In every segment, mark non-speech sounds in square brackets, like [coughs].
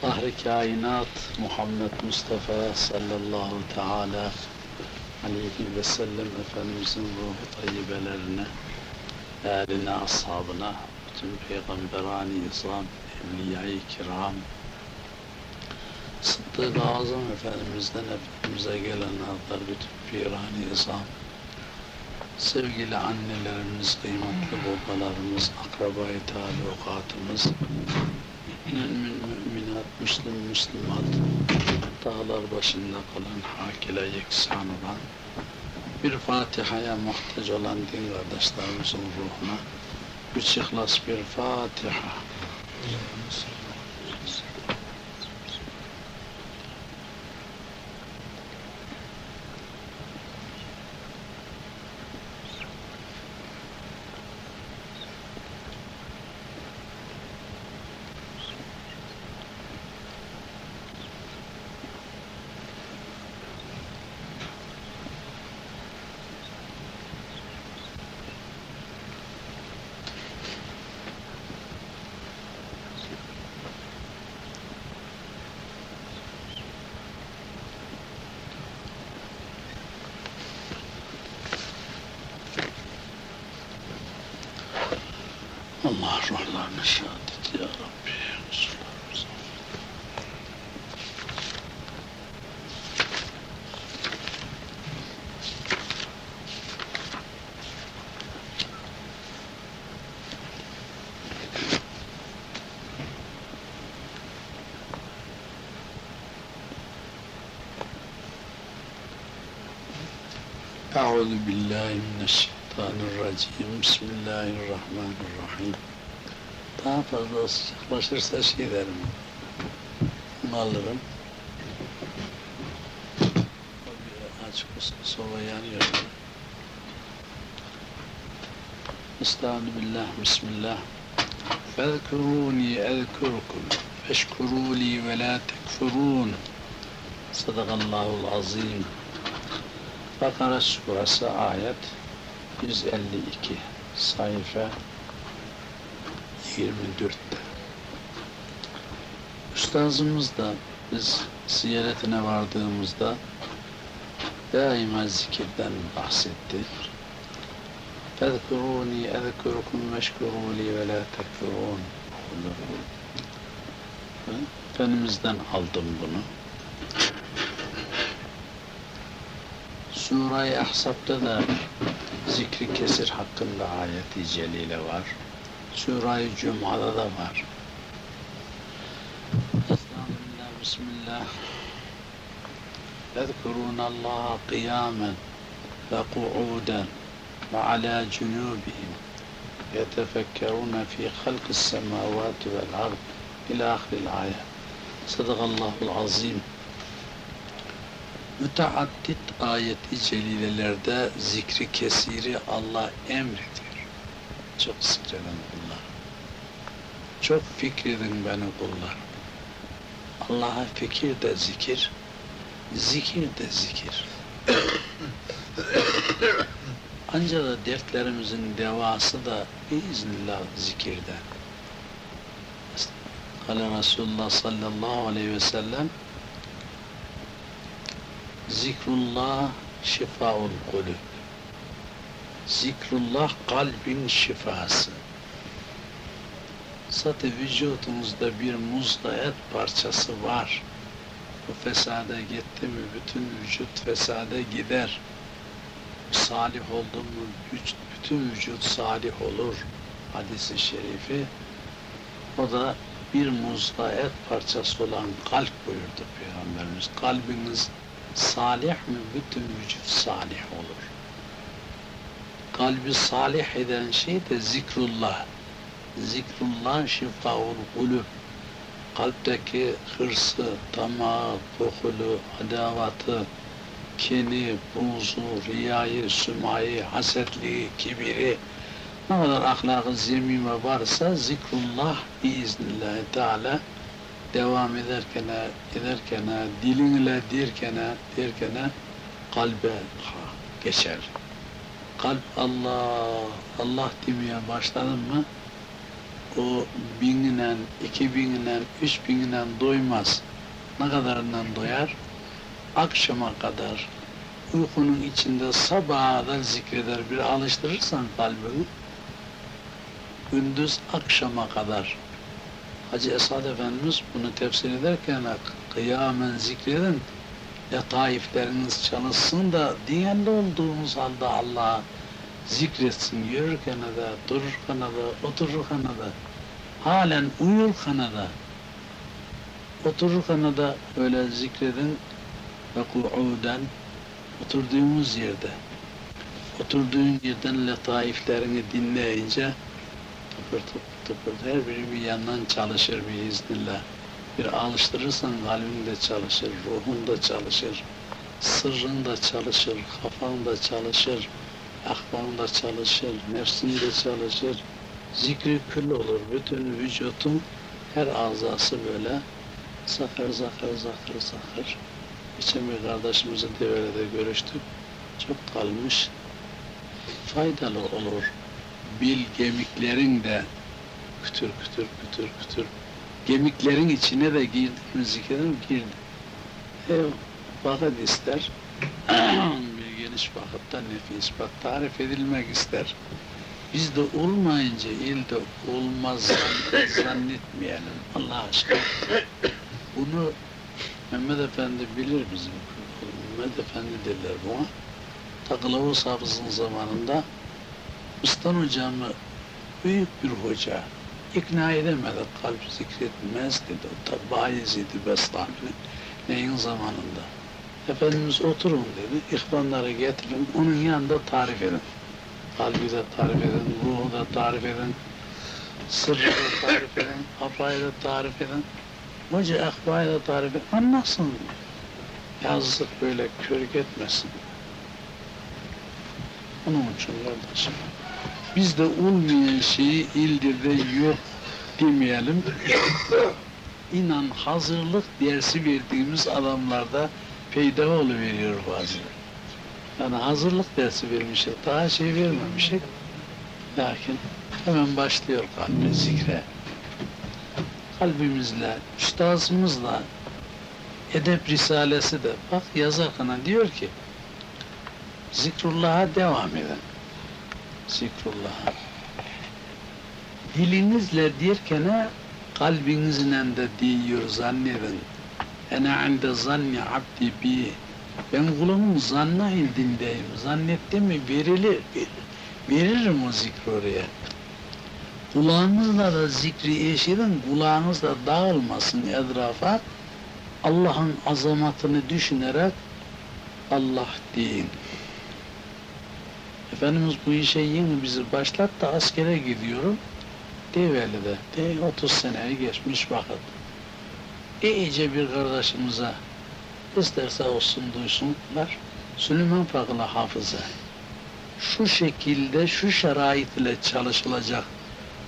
Fahri kainat Muhammed Mustafa sallallahu teala aleyhi ve sellem Efendimizin ruhu tayyibelerine, eline, ashabına, bütün peygamberani izam, evliya-i kiram, Sıddık-ı Azam Efendimiz'den hepimize gelen adlar bütün pirani izam, sevgili annelerimiz, kıymetli babalarımız, akrabayı talukatımız, mümin müminat, müslüm müslümat, dağlar başında kalan, hakile yeksan olan, bir Fatiha'ya muhtaç olan din kardeşlerimizin ruhuna, üç ihlas bir Fatiha. الله اشرح لنا سعادتي يا ربي أعوذ بالله من الشيطان الرجيم بسم الله الرحمن الرحيم Daha fazla sıcaklaşırsa şey derim, alırım. O bir açık olsa soba yanıyor. Estağfirullah, Bismillah. فَذْكُرُونِي اَذْكُرُكُمْ فَاشْكُرُوا لِي وَلَا تَكْفُرُونَ Sadakallahul azim. Bakara suresi ayet 152 sayfa 24'te. Üstazımız da biz ziyaretine vardığımızda daima zikirden bahsetti. اذكروني اذكركم واشكروا لي ولا تكفرون Efendimiz'den aldım bunu. Sure-i Ahzab'da da zikri kesir hakkında ayeti celile var. Sure-i Cuma'da da var. Estağfirullah, Bismillah. يذكرون الله قياما وقعودا وعلى جنوبهم يتفكرون في خلق السماوات والأرض إلى آخر الآية صدق الله العظيم müteaddit ayeti celilelerde zikri kesiri Allah emrediyor. Çok zikredin kullar. çok fikredin beni kullar. Allah'a fikir de zikir, zikir de zikir. Ancak da dertlerimizin devası da biiznillah zikirde. Kale Resulullah sallallahu aleyhi ve sellem Zikrullah şifaul kulüp. Zikrullah kalbin şifası. Zaten vücudumuzda bir muzda et parçası var. Bu fesada gitti mi bütün vücut fesada gider. Salih oldu mu bütün vücut salih olur. Hadisi şerifi. O da bir muzda et parçası olan kalp buyurdu Peygamberimiz. Kalbiniz salih mi bütün vücut salih olur. Kalbi salih eden şey de zikrullah. Zikrullah şifaul kulüp. Kalpteki hırsı, tamağı, kokulu, adavatı, kini, buzu, riyayı, sümayı, hasetliği, kibiri, ne kadar ahlakı zemime varsa zikrullah biiznillahü teala devam ederken, ederken, dilinle derken, derken kalbe geçer. Kalp Allah, Allah demeye başladın mı o bininen, iki bininen, üç bininen doymaz. Ne kadarından doyar? Akşama kadar uykunun içinde sabaha kadar zikreder. Bir alıştırırsan kalbini, gündüz akşama kadar. Hacı Esad Efendimiz bunu tefsir ederken kıyamen zikredin, letaifleriniz çalışsın da diyende olduğumuz halde Allah'a zikretsin yürürken de, dururken de, otururken de, halen uyurken de, otururken de öyle zikredin ve ku'uden oturduğumuz yerde, oturduğun yerden letaiflerini dinleyince tıpır tıpır tıpır her biri bir yandan çalışır bir iznillah. Bir alıştırırsan kalbin de çalışır, ruhun da çalışır, sırrın da çalışır, kafan da çalışır, aklın da çalışır, nefsin de çalışır, zikri kül olur. Bütün vücutun her azası böyle zakır zakır zakır zakır. Geçen bir kardeşimizle de öyle de görüştük. Çok kalmış. Faydalı olur. Bil gemiklerin de kütür kütür kütür kütür. Gemiklerin içine de girdi mi zikredin girdi. E, vakit ister. [clears throat] geniş vakitte nefis bak tarif edilmek ister. Bizde olmayınca ilde olmaz [coughs] zannetmeyelim Allah aşkına. Bunu Mehmet Efendi bilir bizim. Mehmet Efendi derler buna. Takılavuz Hafız'ın zamanında Ustan hocamı büyük bir hoca ikna edemedi, kalp zikretmez dedi. O da Bayezid-i Bestami neyin zamanında. Efendimiz oturun dedi, ihvanları getirin, onun yanında tarif edin. Kalbi de tarif edin, ruhu da tarif edin, sırrı da tarif edin, afayı da tarif edin. Hoca akbayı da tarif edin, anlasın. Yazlık böyle körük etmesin. Onun için kardeşim, bizde olmayan şeyi ildirde yok demeyelim. İnan hazırlık dersi verdiğimiz adamlarda peyda oluveriyor bazen. Yani hazırlık dersi vermişiz, daha şey vermemişiz. Lakin hemen başlıyor kalbi zikre. Kalbimizle, üstazımızla, Edep Risalesi de bak yazarken diyor ki zikrullah'a devam edin. Zikrullah'a. Dilinizle derken kalbinizle de diyor zannedin. Ene inde zanni abdi bi. Ben kulumun zanna indindeyim. Zannettim mi verilir. Veririm o zikri oraya. Kulağınızla da zikri eşidin, kulağınız da dağılmasın etrafa. Allah'ın azamatını düşünerek Allah deyin. Efendimiz bu işe yeni bizi başlattı, askere gidiyorum. Develi'de, de 30 seneyi geçmiş vakit. İyice bir kardeşimize, isterse olsun duysunlar, Süleyman Fakılı hafıza. Şu şekilde, şu şerait ile çalışılacak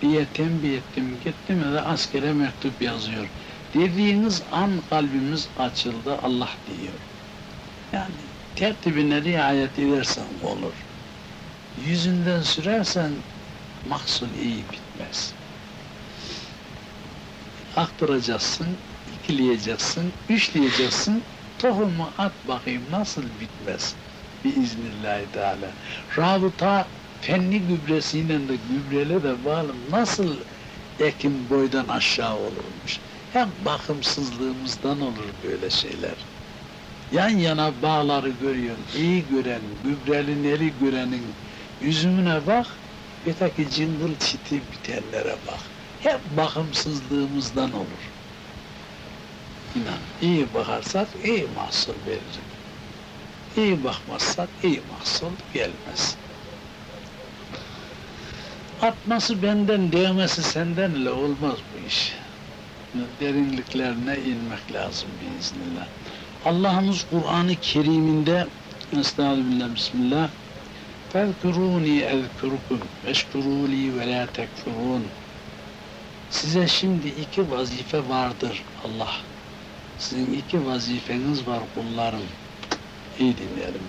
diye tembih ettim, gittim ve askere mektup yazıyor. Dediğiniz an kalbimiz açıldı, Allah diyor. Yani tertibine riayet edersen olur. Yüzünden sürersen mahsul iyi bitmez. Aktıracaksın, ikileyeceksin, üçleyeceksin, tohumu at bakayım nasıl bitmez biiznillahü teala. Rabıta fenli gübresiyle de gübrele de bağlı nasıl ekim boydan aşağı olurmuş. Hem bakımsızlığımızdan olur böyle şeyler. Yan yana bağları görüyorsun, iyi gören, gübreli neli görenin yüzümüne bak, öteki cıngıl çiti bitenlere bak. Hep bakımsızlığımızdan olur. İnan, iyi bakarsak iyi mahsul verir. İyi bakmazsak iyi mahsul gelmez. Atması benden, değmesi senden ile olmaz bu iş. Derinliklerine inmek lazım biiznillah. Allah'ımız Kur'an-ı Kerim'inde Estağfirullah, Bismillah فَذْكُرُونِي اَذْكُرُكُمْ وَاشْكُرُوا لِي وَلَا تَكْفُرُونَ Size şimdi iki vazife vardır Allah. sizin iki vazifeniz var kullarım. İyi dinleyelim.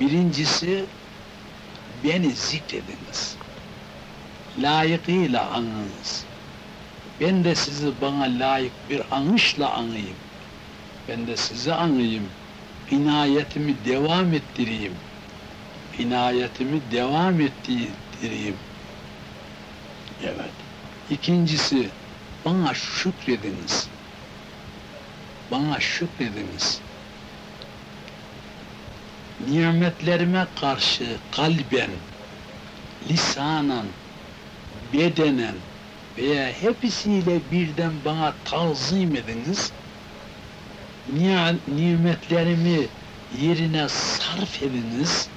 Birincisi beni zikrediniz. Layıkıyla anınız. Ben de sizi bana layık bir anışla anayım. Ben de sizi anayım. İnayetimi devam ettireyim. İnayetimi devam ettireyim. Evet. İkincisi, bana şükrediniz. Bana şükrediniz. Nimetlerime karşı kalben, lisanen, bedenen veya hepsiyle birden bana tazim ediniz. Nimetlerimi yerine sarf ediniz.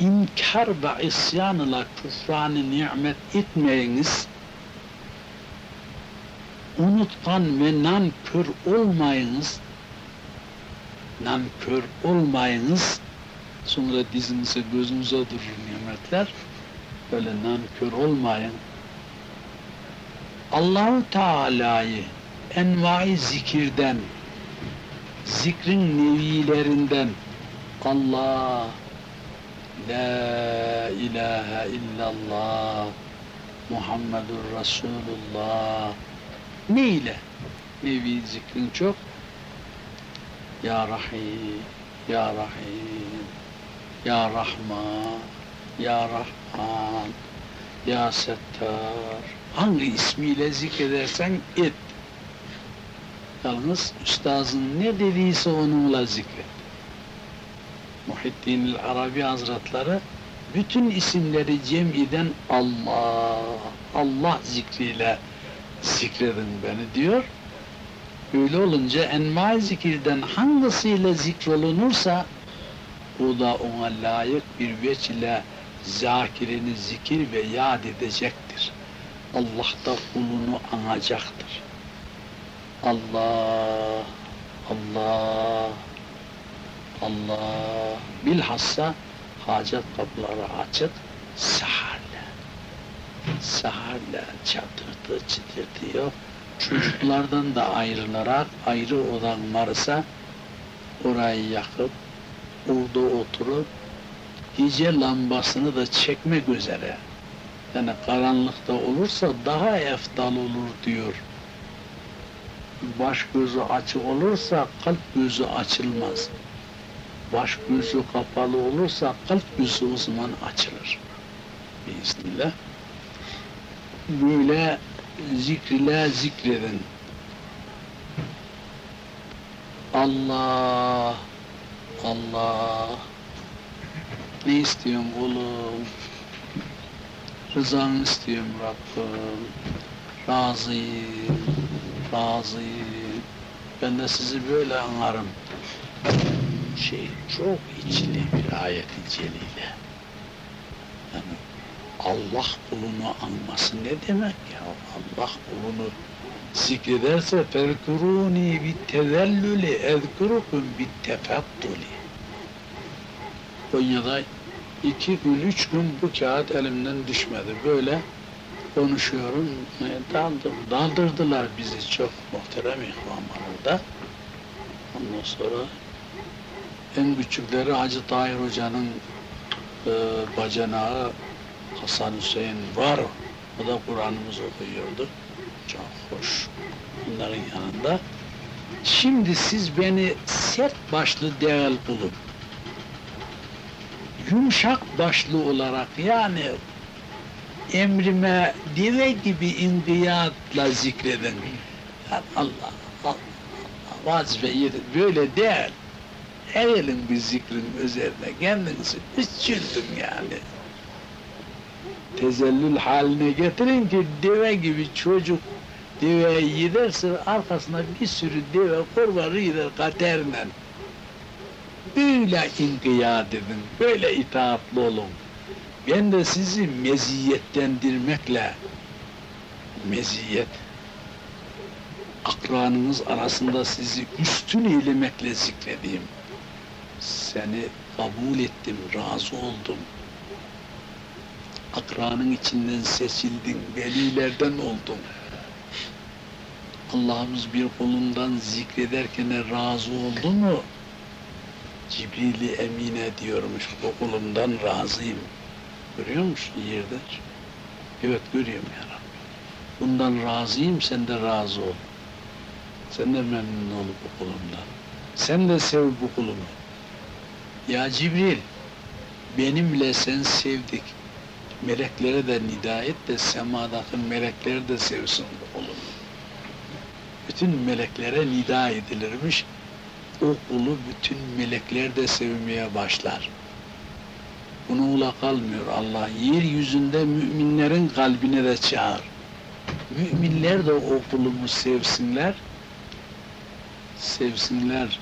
İnkar ve isyan ile küfranı nimet etmeyiniz. Unutkan ve nankör olmayınız. Nankör olmayınız. Sonra dizinize gözünüze durur nimetler. Böyle nankör olmayın. Allahu Teala'yı envai zikirden, zikrin nevilerinden Allah, La ilahe illallah, Muhammedur Resulullah. Ne ile? Nevi zikrin çok. Ya Rahim, Ya Rahim, Ya Rahman, Ya Rahman, Ya Settar. Hangi ismiyle zikredersen et. Yalnız üstazın ne dediyse onunla zikret. Muhittin Arabi Hazretleri bütün isimleri cem eden Allah, Allah zikriyle zikredin beni diyor. Öyle olunca enma zikirden hangisiyle zikrolunursa o da ona layık bir veç ile zakirini zikir ve yad edecektir. Allah da kulunu anacaktır. Allah, Allah, Allah. Bilhassa hacet kapıları açık, saharla. Saharla çatırtı çıtırtıyor. Çocuklardan da ayrılarak ayrı odan varsa orayı yakıp orada oturup gece lambasını da çekmek üzere yani karanlıkta olursa daha eftal olur diyor. Baş gözü açık olursa kalp gözü açılmaz. Baş gözü kapalı olursa kalp gözü o zaman açılır. Bismillah. Böyle zikrile zikredin. Allah, Allah. Ne istiyorum oğlum? Rızanı istiyorum Rabbim. Razıyım, razıyım. Ben de sizi böyle anlarım. Şey çok içli bir ayet-i celile. Yani Allah kulunu anması ne demek ya? Allah kulunu zikrederse فَذْكُرُونِي بِالتَّذَلُّلِ اَذْكُرُكُمْ بِالتَّفَضُّلِ Konya'da iki gün, üç gün bu kağıt elimden düşmedi. Böyle konuşuyorum, e, daldım, daldırdılar bizi çok muhterem ihvan var orada. Ondan sonra en küçükleri Hacı Tahir Hoca'nın e, bacanağı Hasan Hüseyin var. O da Kur'an'ımızı okuyordu. Çok hoş. Bunların yanında. Şimdi siz beni sert başlı değil bulup yumuşak başlı olarak yani emrime deve gibi inkiyatla zikredin. Yani Allah, Allah, Allah vazife böyle değil. Eğilin bir zikrin üzerine kendinizi üzüldüm yani. Tezellül haline getirin ki deve gibi çocuk deveyi giderse arkasına bir sürü deve kurbanı gider katerle böyle inkiyat edin, böyle itaatlı olun. Ben de sizi meziyetlendirmekle, meziyet, akranınız arasında sizi üstün eylemekle zikredeyim. Seni kabul ettim, razı oldum. Akranın içinden seçildin, velilerden oldum. Allah'ımız bir kulundan zikrederken razı oldu mu? Cibril-i Emine diyormuş, bu kulumdan razıyım. Görüyor musun yerde? Evet görüyorum ya Rabbi. Bundan razıyım, sen de razı ol. Sen de memnun ol bu kulumdan. Sen de sev bu kulumu. Ya Cibril, benimle sen sevdik. Meleklere de nida et de semadaki melekleri de sevsin kulumu. Bütün meleklere nida edilirmiş. O kulu bütün melekler de sevmeye başlar. Bunu ula kalmıyor Allah. Yeryüzünde müminlerin kalbine de çağır. Müminler de o kulumu sevsinler. Sevsinler.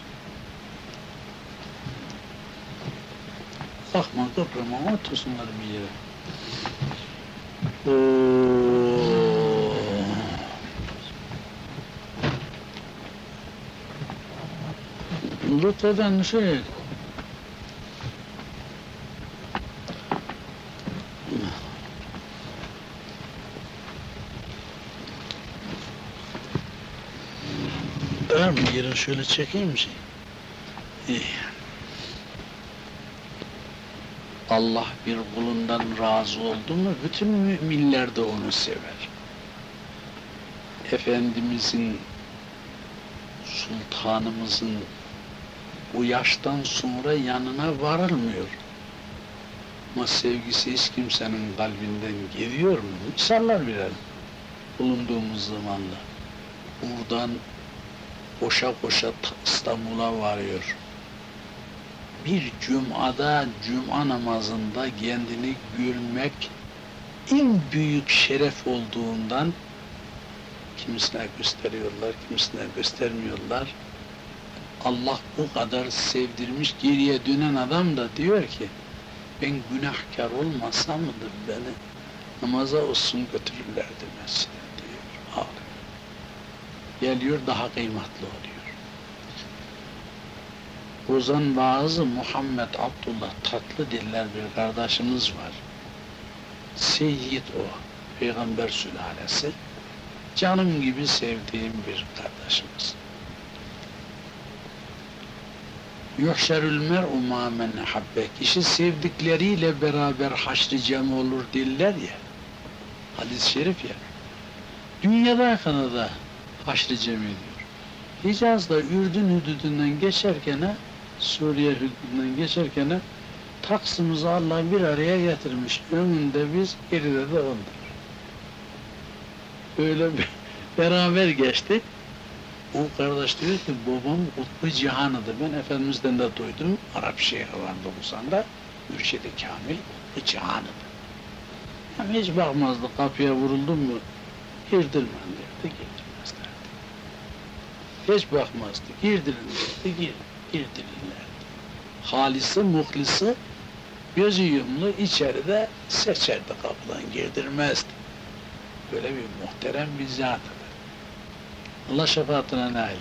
Kalkma kıprama otursunlar bir yere. Lütfen şey Var mı yerin şöyle çekeyim mi şey? İyi. Allah bir kulundan razı oldu mu bütün müminler de onu sever. Efendimizin, sultanımızın bu yaştan sonra yanına varılmıyor. Ama sevgisi hiç kimsenin kalbinden geliyor mu? Misaller verelim. Bulunduğumuz zamanla. Buradan koşa koşa İstanbul'a varıyor. Bir cumada, cuma namazında kendini görmek en büyük şeref olduğundan kimisine gösteriyorlar, kimisine göstermiyorlar. Allah bu kadar sevdirmiş, geriye dönen adam da diyor ki ben günahkar olmasam mıdır beni namaza olsun götürürlerdi mesela diyor. Ağlıyor. Geliyor daha kıymetli oluyor. Ozan vaazı Muhammed Abdullah tatlı diller bir kardeşimiz var. Seyyid o, peygamber sülalesi. Canım gibi sevdiğim bir kardeşimiz. Yuhşerül mer'u ma men habbe. Kişi sevdikleriyle beraber haşr cem olur diller ya. Hadis-i şerif ya. Dünyada da haşr cem ediyor. Hicaz'da Ürdün hüdüdünden geçerken, Suriye hüdüdünden geçerken Taksim'imizi Allah bir araya getirmiş. Önünde biz, geride de onlar. Öyle bir [laughs] beraber geçtik. O kardeş diyor ki babam Kutbu Cihan'ıdır. Ben Efendimiz'den de duydum. Arap şeyhi vardı Busan'da. Mürşidi Kamil Kutbu Cihan'ıdır. Yani hiç bakmazdı kapıya vuruldum mu girdirmem derdi, girdirmezlerdi. Hiç bakmazdı, girdirin derdi, gir, girdirirlerdi. Halisi, muhlisi, gözü yumlu içeride seçerdi kapıdan, girdirmezdi. Böyle bir muhterem bir zatıdır. Allah şefaatine nail.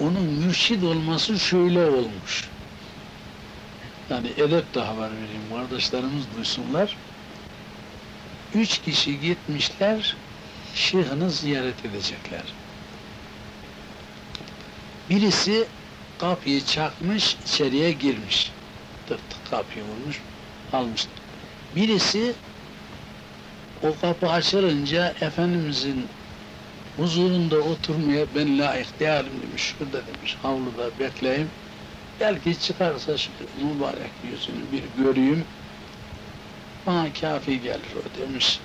Onun mürşid olması şöyle olmuş. Yani edep de haber vereyim, kardeşlerimiz duysunlar. Üç kişi gitmişler, şeyhini ziyaret edecekler. Birisi kapıyı çakmış, içeriye girmiş. Tık tık kapıyı vurmuş, almış. Birisi o kapı açılınca Efendimizin huzurunda oturmaya ben layık değilim demiş. Şurada demiş, havluda bekleyeyim. Belki çıkarsa şu mübarek yüzünü bir göreyim. Bana kafi gelir o demiş.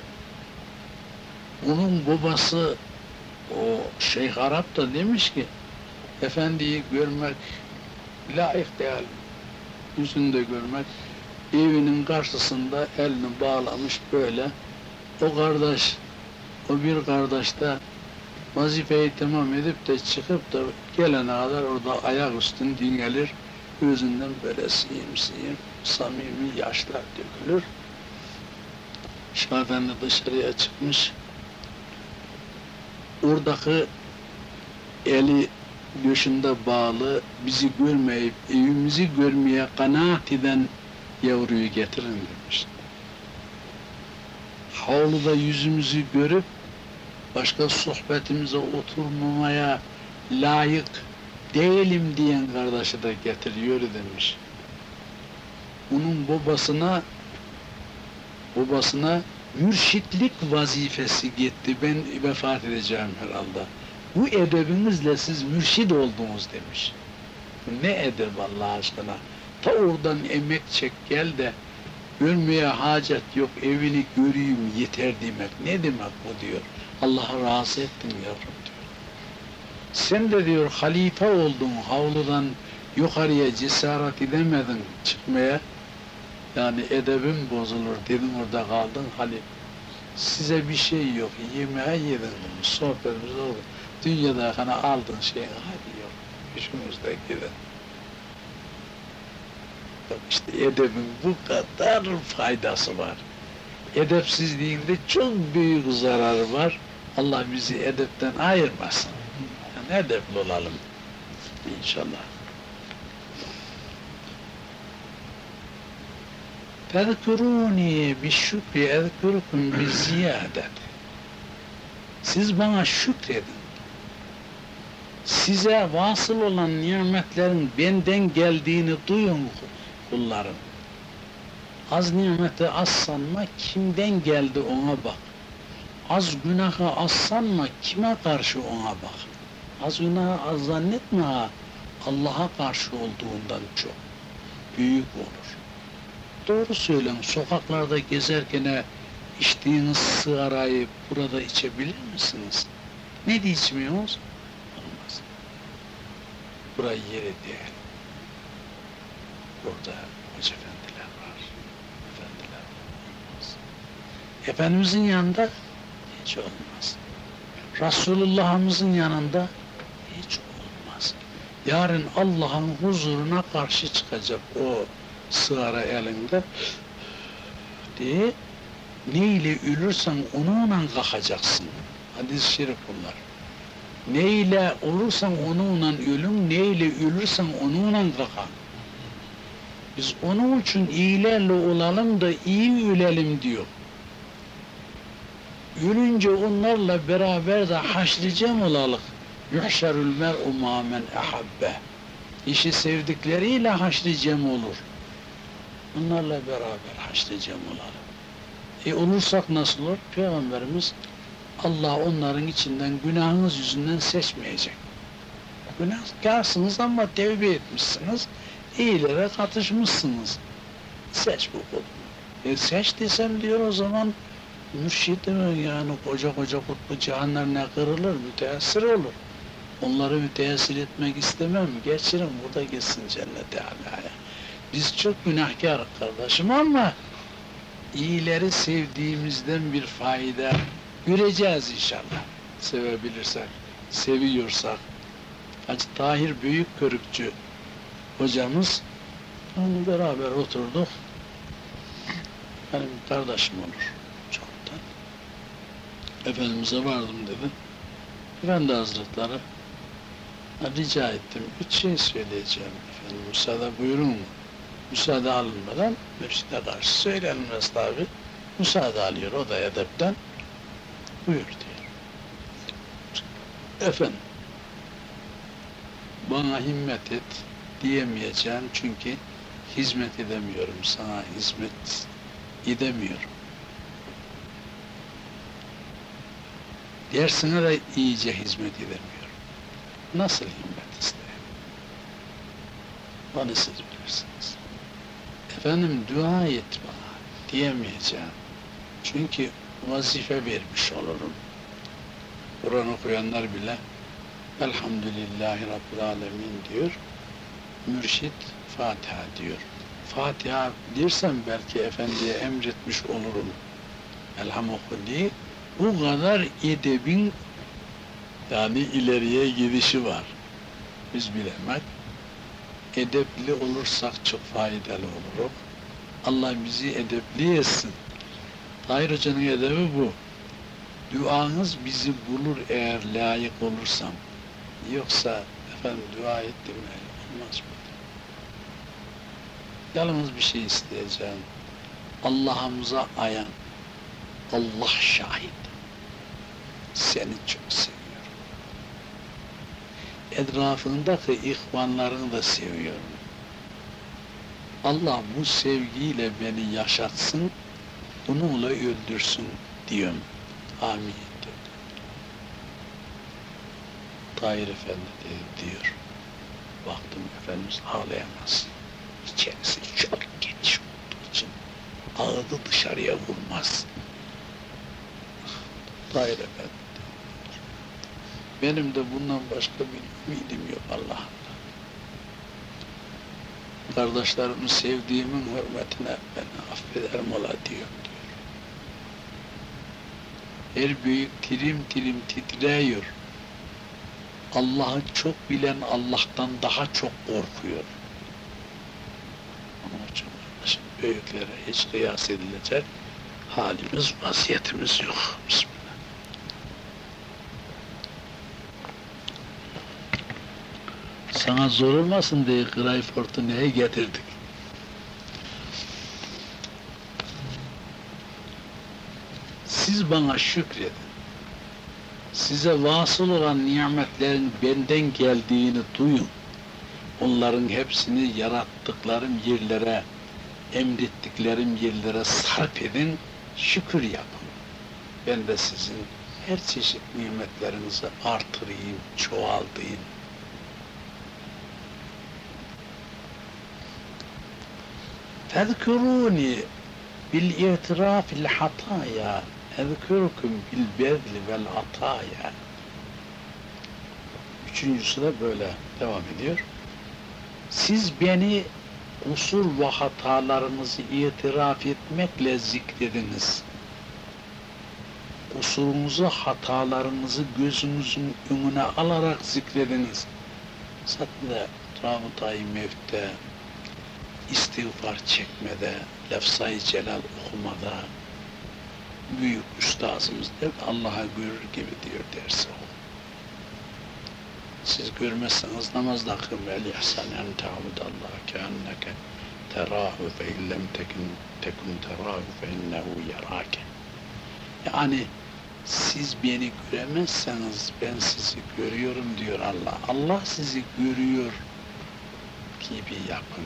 Onun babası o Şeyh Arap da demiş ki efendiyi görmek layık değil. Yüzünde görmek evinin karşısında elini bağlamış böyle. O kardeş o bir kardeş de vazifeyi tamam edip de çıkıp da gelene kadar orada ayak üstün dingelir gözünden böyle siyim siyim samimi yaşlar dökülür. Şah dışarıya çıkmış. Oradaki eli göğsünde bağlı, bizi görmeyip evimizi görmeye kanaat eden yavruyu getirin demiş. Havluda yüzümüzü görüp başka sohbetimize oturmamaya layık değilim diyen kardeşi de getiriyor demiş. Onun babasına babasına mürşitlik vazifesi gitti. Ben vefat edeceğim herhalde. Bu edebinizle siz mürşid oldunuz demiş. Ne edeb Allah aşkına? Ta oradan emek çek gel de görmeye hacet yok evini göreyim yeter demek. Ne demek bu diyor. Allah'a razı ettin yavrum diyor. Sen de diyor halife oldun havludan yukarıya cesaret edemedin çıkmaya. Yani edebim bozulur dedim orada kaldın Halil. Size bir şey yok, yemeğe yedin, sohbetimiz oldu. Dünyada hani aldın şeyini hadi yok. Üstümüzde gidin. İşte edebin bu kadar faydası var. Edepsizliğinde çok büyük zararı var. Allah bizi edepten ayırmasın. Yani edepli olalım inşallah. Fezkuruni bi şükri ezkurkum bi ziyadet. Siz bana şükredin. Size vasıl olan nimetlerin benden geldiğini duyun kullarım. Az nimeti az sanma, kimden geldi ona bak. Az günahı az sanma, kime karşı ona bak. Az günahı az zannetme ha, Allah'a karşı olduğundan çok. Büyük olur. Doğru söylen, sokaklarda gezerken içtiğiniz sigarayı burada içebilir misiniz? Ne de içmiyorsunuz? Burayı yeri değil. Burada hoca efendiler var. Efendiler olmaz. Efendimizin yanında hiç olmaz. Resulullah'ımızın yanında hiç olmaz. Yarın Allah'ın huzuruna karşı çıkacak o sigara elinde diye neyle ölürsen onunla kalkacaksın. Hadis-i şerif bunlar. Neyle olursan onunla ölüm, neyle ölürsen onunla kalkan. Biz onun için iyilerle olalım da iyi ölelim diyor. Ölünce onlarla beraber de haşricem olalım. Yuhşerül mer'u ma men ehabbe. İşi sevdikleriyle haşricem olur. Onlarla beraber haşricem olalım. E olursak nasıl olur? Peygamberimiz Allah onların içinden günahınız yüzünden seçmeyecek. Günahkarsınız ama tevbe etmişsiniz, iyilere katışmışsınız. Seç bu kulumu. E seç desem diyor o zaman mürşidim yani koca koca kutbu cehennemine kırılır, müteessir olur. Onları müteessir etmek istemem, geçirin burada gitsin cennete alaya. Biz çok günahkar kardeşim ama iyileri sevdiğimizden bir fayda göreceğiz inşallah. Sevebilirsek, seviyorsak. Hacı Tahir Büyük Körükçü hocamız onunla beraber oturduk. Benim kardeşim olur çoktan. Efendimiz'e vardım dedi. Efendi Hazretleri rica ettim. Üç şey söyleyeceğim efendim. Müsaade buyurun mu? Müsaade alınmadan mürşide karşı söylenmez tabi. Müsaade alıyor o da edepten. Buyur diyor. Efendim, bana himmet et diyemeyeceğim çünkü hizmet edemiyorum sana hizmet edemiyorum. Dersine de iyice hizmet edemiyorum. Nasıl himmet isteyeyim? Bana siz bilirsiniz. Efendim dua et bana diyemeyeceğim. Çünkü vazife vermiş olurum. Kur'an okuyanlar bile Elhamdülillahi Rabbil Alemin diyor. Mürşit Fatiha diyor. Fatiha dersem belki efendiye emretmiş olurum. Elham oku. Bu kadar edebin yani ileriye gidişi var. Biz bilemek. Edepli olursak çok faydalı oluruz. Allah bizi edepli etsin. Tahir Hoca'nın edebi bu. Duanız bizi bulur eğer layık olursam. Yoksa efendim dua ettim olmaz mı? Yalnız bir şey isteyeceğim. Allah'ımıza ayan. Allah şahit. Seni çok seviyorum. Etrafındaki ihvanlarını da seviyorum. Allah bu sevgiyle beni yaşatsın bununla öldürsün diyorum. Amin diyor. Tahir Efendi dedi, diyor. Baktım Efendimiz ağlayamaz. İçerisi çok geniş olduğu için ağzı dışarıya vurmaz. Tahir Efendi benim de bundan başka bir ümidim yok Allah'ım. Kardeşlerimi sevdiğimin hürmetine beni affederim ola diyor diyor. Her büyük tirim tirim titriyor. Allah'ı çok bilen Allah'tan daha çok korkuyor. Onun için büyüklere hiç kıyas edilecek halimiz, vaziyetimiz yok. Bismillah. Sana zor olmasın diye Greyfurt'u neye getirdik? Siz bana şükredin. Size vasıl olan nimetlerin benden geldiğini duyun. Onların hepsini yarattıklarım yerlere, emrettiklerim yerlere sarf edin, şükür yapın. Ben de sizin her çeşit nimetlerinizi artırayım, çoğaltayım. فاذكروني بالاعتراف الحطايا Ezkürküm bil bedli vel ataya. Üçüncüsü de böyle devam ediyor. Siz beni usul ve hatalarınızı itiraf etmekle zikrediniz. Usulumuzu, hatalarınızı gözünüzün önüne alarak zikrediniz. Zaten Ravutay Mevte, istiğfar çekmede, lefzayı celal okumada, büyük üstazımız der Allah'a görür gibi diyor dersi o. Siz görmezseniz namazda kım vel ihsan en ta'budallah ke enneke terahu fe illem tekun tekun terahu fe innehu yarake. Yani siz beni göremezseniz ben sizi görüyorum diyor Allah. Allah sizi görüyor gibi yapın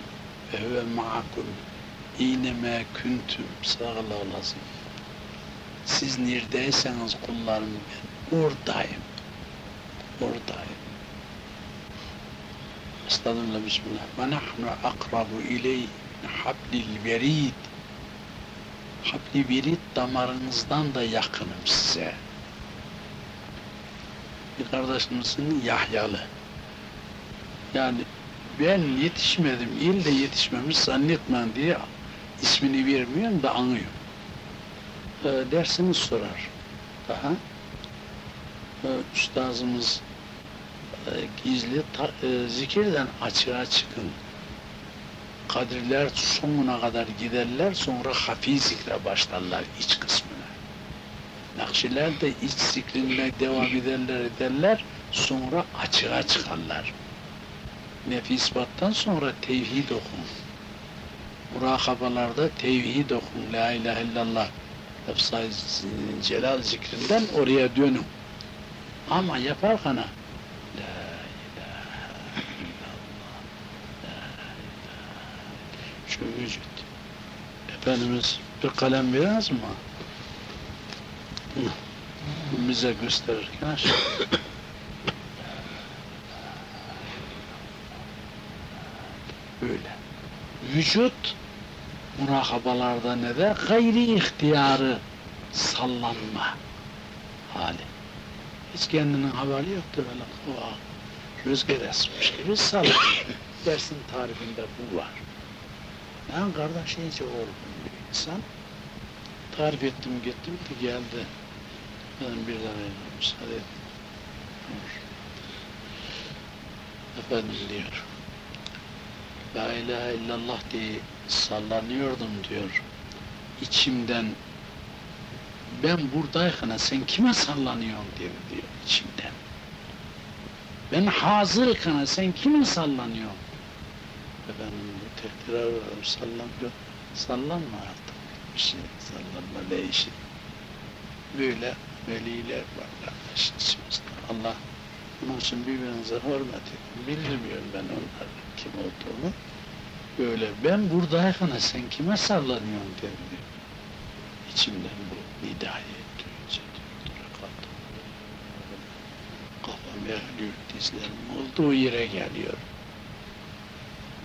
ve huve ma'akum iğneme küntüm sağla lazım. Siz neredeyseniz kullarım ben oradayım. Oradayım. Estağfurullah bismillah. Ve nahnu akrabu ileyh hablil verid. Habli verid damarınızdan da yakınım size. Bir kardeşimizin Yahyalı. Yani ben yetişmedim, il de yetişmemiş zannetmem diye ismini vermiyorum da anıyorum. E, dersini sorar. Daha e, üstazımız e, gizli ta, e, zikirden açığa çıkın. Kadirler sonuna kadar giderler, sonra hafi zikre başlarlar iç kısmına. Nakşiler de iç zikrinle devam ederler ederler, sonra açığa çıkarlar nefi ispattan sonra tevhid okun. Murakabalarda tevhid okun. La ilahe illallah. Lefzai celal zikrinden oraya dönün. Ama yaparken La ilahe illallah. La ilahe Şu vücut. Efendimiz bir kalem veririz mi? Bize gösterirken böyle. Vücut murakabalarda ne de gayri ihtiyarı sallanma hali. Hiç kendinin haberi yoktur öyle hava rüzgar esmiş gibi sallanır. [coughs] Dersin tarifinde bu var. Ben kardeş iyice oldum bir insan. Tarif ettim gittim ki geldi. Ben bir tane müsaade ettim. Efendim diyor. La ilahe illallah diye sallanıyordum diyor. İçimden ben buradayken sen kime sallanıyorsun diyor, diyor içimden. Ben hazırken sen kime sallanıyorsun? Efendim tekrar sallanıyor. Sallanma artık. Bir şey sallanma ne işi? Böyle veliler var kardeş içimizde. Allah onun için birbirinize hürmet edin. Bilmiyorum ben onların kim olduğunu. Böyle ben buradayken sen kime sallanıyorsun dedi. içimden bu nidayı duyunca durdura kaldım. Kafam yakılıyor, dizlerim olduğu yere geliyor.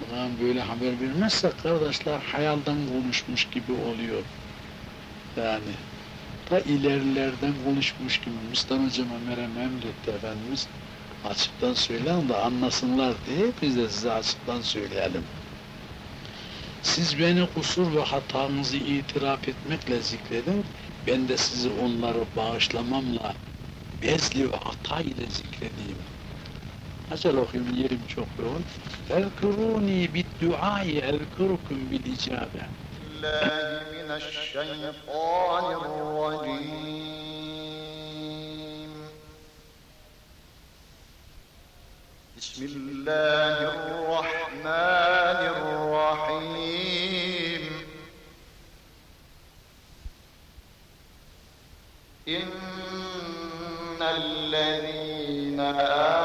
Bakalım böyle haber vermezsek kardeşler hayalden konuşmuş gibi oluyor. Yani ta ilerilerden konuşmuş gibi Mustafa Hocam Ömer'e emretti Efendimiz açıktan söyleyin de anlasınlar diye biz de size açıktan söyleyelim. Siz beni kusur ve hatanızı itiraf etmekle zikredin, ben de sizi onları bağışlamamla bezli ve hata ile zikredeyim. Acele okuyayım, yerim çok yoğun. اذكروني بالدعاء اذكركم بالإجابة الله من الشيطان الرجيم بسم الله الرحمن الرحيم إن الذين آمنوا